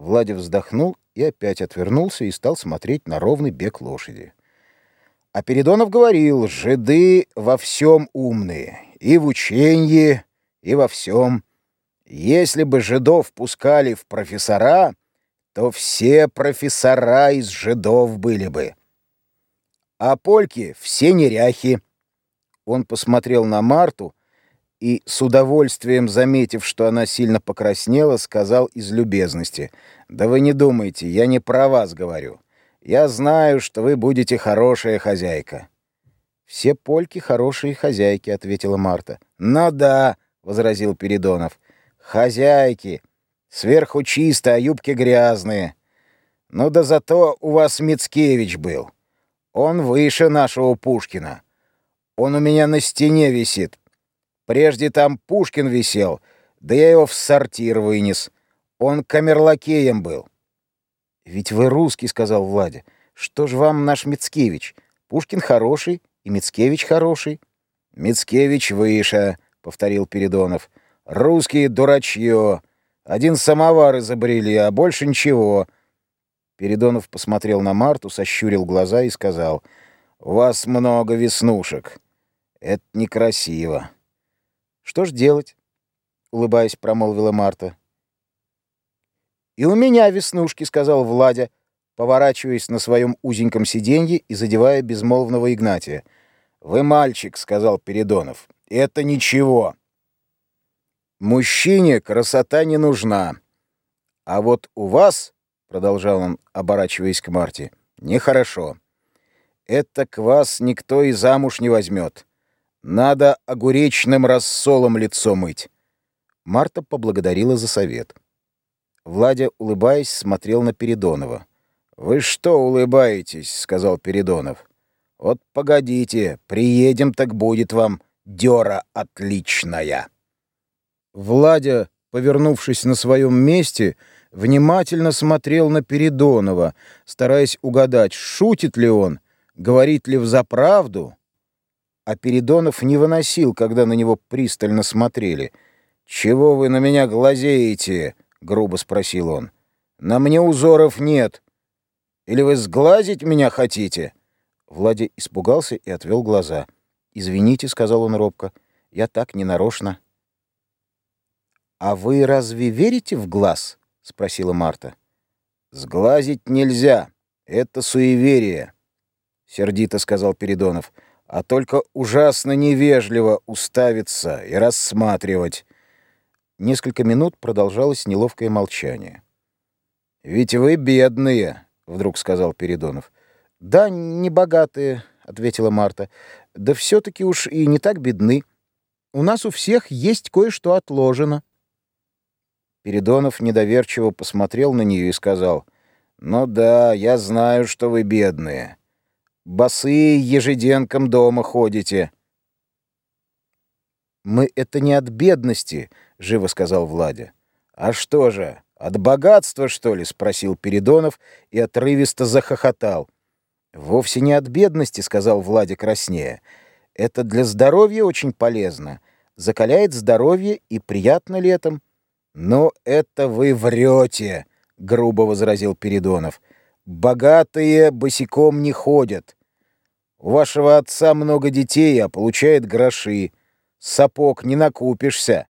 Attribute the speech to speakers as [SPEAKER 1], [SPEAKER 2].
[SPEAKER 1] Владя вздохнул и опять отвернулся и стал смотреть на ровный бег лошади. А Передонов говорил, жиды во всем умные, и в ученье, и во всем. Если бы жидов пускали в профессора, то все профессора из жидов были бы. А польки все неряхи. Он посмотрел на Марту и, с удовольствием заметив, что она сильно покраснела, сказал из любезности, «Да вы не думайте, я не про вас говорю. Я знаю, что вы будете хорошая хозяйка». «Все польки хорошие хозяйки», — ответила Марта. «Ну да», — возразил Передонов, — «хозяйки. Сверху чисто, а юбки грязные. Ну да зато у вас Мицкевич был. Он выше нашего Пушкина. Он у меня на стене висит, Прежде там Пушкин висел, да я его в сортир вынес. Он камерлакеем был. «Ведь вы русский», — сказал Владя. «Что ж вам наш Мицкевич? Пушкин хороший, и Мицкевич хороший». «Мицкевич выше», — повторил Передонов. «Русские дурачье. Один самовар изобрели, а больше ничего». Передонов посмотрел на Марту, сощурил глаза и сказал, «У вас много веснушек. Это некрасиво». «Что ж делать?» — улыбаясь, промолвила Марта. «И у меня веснушки», — сказал Владя, поворачиваясь на своем узеньком сиденье и задевая безмолвного Игнатия. «Вы мальчик», — сказал Передонов. «Это ничего. Мужчине красота не нужна. А вот у вас, — продолжал он, оборачиваясь к Марте, — нехорошо. Это к вас никто и замуж не возьмет. Надо огуречным рассолом лицо мыть. Марта поблагодарила за совет. Владя, улыбаясь, смотрел на Передонова. «Вы что улыбаетесь?» — сказал Передонов. «Вот погодите, приедем, так будет вам дёра отличная». Владя, повернувшись на своем месте, внимательно смотрел на Передонова, стараясь угадать, шутит ли он, говорит ли взаправду а Передонов не выносил, когда на него пристально смотрели. «Чего вы на меня глазеете?» — грубо спросил он. «На мне узоров нет. Или вы сглазить меня хотите?» Владя испугался и отвел глаза. «Извините», — сказал он робко, — «я так ненарочно». «А вы разве верите в глаз?» — спросила Марта. «Сглазить нельзя. Это суеверие», — сердито сказал Передонов а только ужасно невежливо уставиться и рассматривать. Несколько минут продолжалось неловкое молчание. «Ведь вы бедные», — вдруг сказал Передонов. «Да, не богатые», — ответила Марта. «Да все-таки уж и не так бедны. У нас у всех есть кое-что отложено». Передонов недоверчиво посмотрел на нее и сказал, «Ну да, я знаю, что вы бедные. Босые ежеденком дома ходите. Мы это не от бедности, живо сказал Владя. А что же, от богатства, что ли? спросил Передонов и отрывисто захохотал. Вовсе не от бедности, сказал Владя краснея. Это для здоровья очень полезно. Закаляет здоровье и приятно летом. Но это вы врете, грубо возразил Передонов. Богатые босиком не ходят. У вашего отца много детей, а получает гроши. Сапог не накупишься.